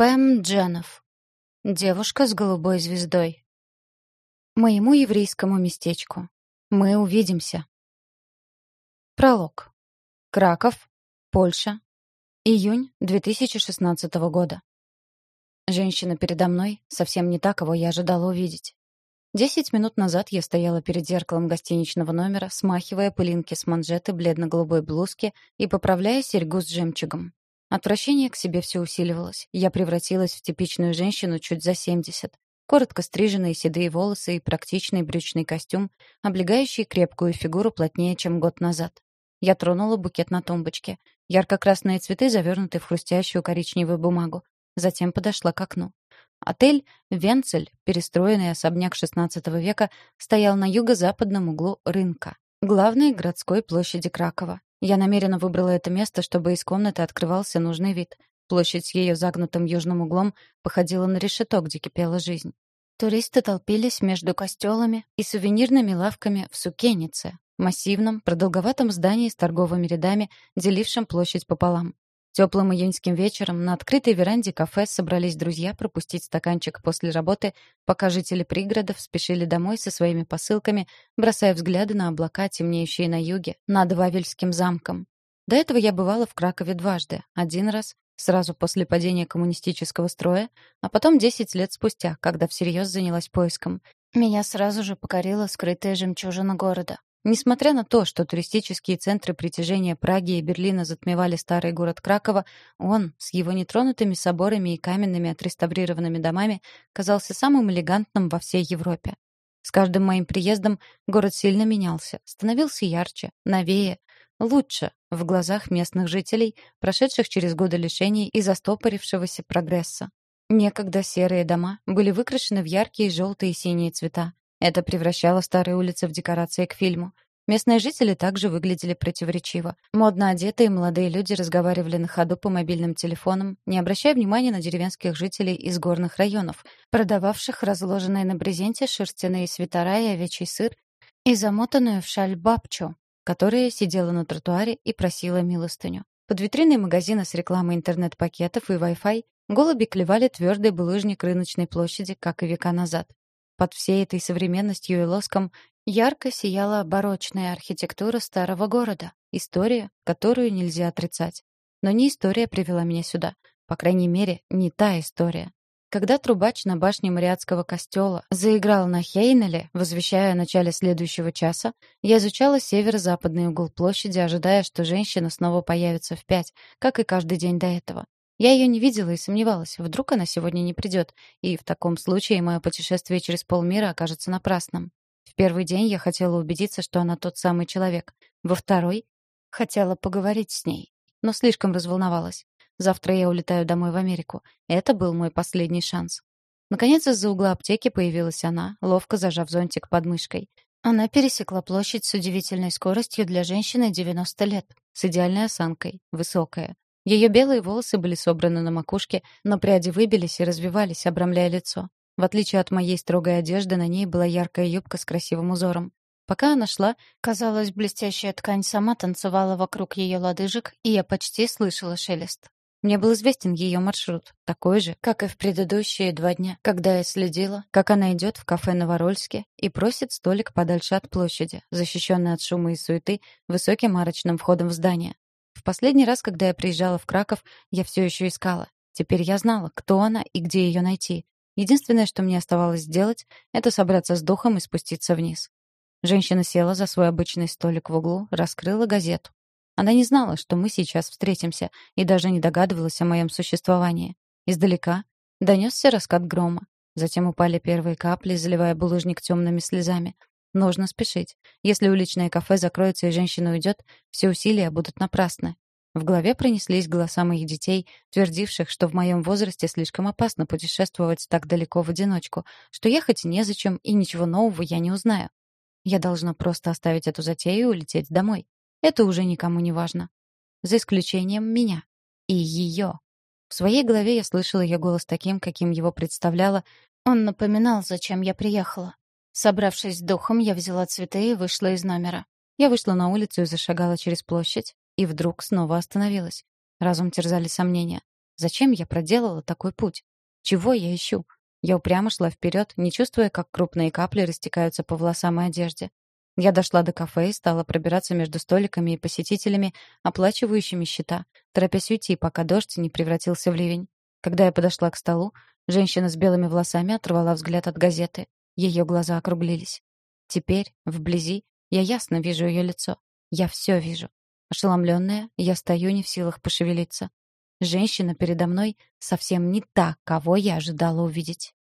Пэм Дженов. Девушка с голубой звездой. Моему еврейскому местечку. Мы увидимся. Пролог. Краков, Польша. Июнь 2016 года. Женщина передо мной совсем не та, кого я ожидала увидеть. Десять минут назад я стояла перед зеркалом гостиничного номера, смахивая пылинки с манжеты бледно-голубой блузки и поправляя серьгу с жемчугом. Отвращение к себе все усиливалось. Я превратилась в типичную женщину чуть за 70. Коротко стриженные седые волосы и практичный брючный костюм, облегающий крепкую фигуру плотнее, чем год назад. Я тронула букет на тумбочке. Ярко-красные цветы завернуты в хрустящую коричневую бумагу. Затем подошла к окну. Отель «Венцель», перестроенный особняк XVI века, стоял на юго-западном углу рынка, главной городской площади Кракова. Я намеренно выбрала это место, чтобы из комнаты открывался нужный вид. Площадь с ее загнутым южным углом походила на решето, где кипела жизнь. Туристы толпились между костелами и сувенирными лавками в Сукенице, массивном, продолговатом здании с торговыми рядами, делившем площадь пополам. Теплым июньским вечером на открытой веранде кафе собрались друзья пропустить стаканчик после работы, пока жители пригородов спешили домой со своими посылками, бросая взгляды на облака, темнеющие на юге, над Вавельским замком. До этого я бывала в Кракове дважды. Один раз сразу после падения коммунистического строя, а потом 10 лет спустя, когда всерьез занялась поиском. Меня сразу же покорила скрытая жемчужина города. Несмотря на то, что туристические центры притяжения Праги и Берлина затмевали старый город Кракова, он, с его нетронутыми соборами и каменными отреставрированными домами, казался самым элегантным во всей Европе. С каждым моим приездом город сильно менялся, становился ярче, новее, лучше в глазах местных жителей, прошедших через годы лишений и застопорившегося прогресса. Некогда серые дома были выкрашены в яркие желтые и синие цвета, это превращало старые улицы в декорации к фильму. Местные жители также выглядели противоречиво. Модно одетые молодые люди разговаривали на ходу по мобильным телефонам, не обращая внимания на деревенских жителей из горных районов, продававших разложенные на брезенте шерстяные свитера и овечий сыр и замотанную в шаль бабчу, которая сидела на тротуаре и просила милостыню. Под витриной магазина с рекламой интернет-пакетов и Wi-Fi голуби клевали твердый булыжник рыночной площади, как и века назад. Под всей этой современностью и лоском ярко сияла барочная архитектура старого города, история, которую нельзя отрицать. Но не история привела меня сюда. По крайней мере, не та история. Когда трубач на башне Мариатского костела заиграл на Хейнеле, возвещая о начале следующего часа, я изучала северо-западный угол площади, ожидая, что женщина снова появится в пять, как и каждый день до этого. Я ее не видела и сомневалась, вдруг она сегодня не придет, и в таком случае мое путешествие через полмира окажется напрасным. В первый день я хотела убедиться, что она тот самый человек. Во второй — хотела поговорить с ней, но слишком разволновалась. Завтра я улетаю домой в Америку. Это был мой последний шанс. Наконец, из-за угла аптеки появилась она, ловко зажав зонтик под мышкой. Она пересекла площадь с удивительной скоростью для женщины 90 лет, с идеальной осанкой, высокая. Ее белые волосы были собраны на макушке, но пряди выбились и развивались, обрамляя лицо. В отличие от моей строгой одежды, на ней была яркая юбка с красивым узором. Пока она шла, казалось, блестящая ткань сама танцевала вокруг ее лодыжек, и я почти слышала шелест. Мне был известен ее маршрут, такой же, как и в предыдущие два дня, когда я следила, как она идет в кафе Новорольске и просит столик подальше от площади, защищенный от шума и суеты высоким арочным входом в здание. Последний раз, когда я приезжала в Краков, я все еще искала. Теперь я знала, кто она и где ее найти. Единственное, что мне оставалось сделать, это собраться с духом и спуститься вниз. Женщина села за свой обычный столик в углу, раскрыла газету. Она не знала, что мы сейчас встретимся, и даже не догадывалась о моем существовании. Издалека донесся раскат грома. Затем упали первые капли, заливая булыжник темными слезами. Нужно спешить. Если уличное кафе закроется и женщина уйдет, все усилия будут напрасны. В голове пронеслись голоса моих детей, твердивших, что в моем возрасте слишком опасно путешествовать так далеко в одиночку, что ехать незачем и ничего нового я не узнаю. Я должна просто оставить эту затею и улететь домой. Это уже никому не важно. За исключением меня. И ее. В своей голове я слышала ее голос таким, каким его представляла. Он напоминал, зачем я приехала. Собравшись с духом, я взяла цветы и вышла из номера. Я вышла на улицу и зашагала через площадь, и вдруг снова остановилась. Разум терзали сомнения. Зачем я проделала такой путь? Чего я ищу? Я упрямо шла вперед, не чувствуя, как крупные капли растекаются по волосам и одежде. Я дошла до кафе и стала пробираться между столиками и посетителями, оплачивающими счета, торопясь уйти, пока дождь не превратился в ливень. Когда я подошла к столу, женщина с белыми волосами оторвала взгляд от газеты. Ее глаза округлились. Теперь, вблизи, я ясно вижу ее лицо. Я все вижу. Ошеломленная, я стою не в силах пошевелиться. Женщина передо мной совсем не та, кого я ожидала увидеть.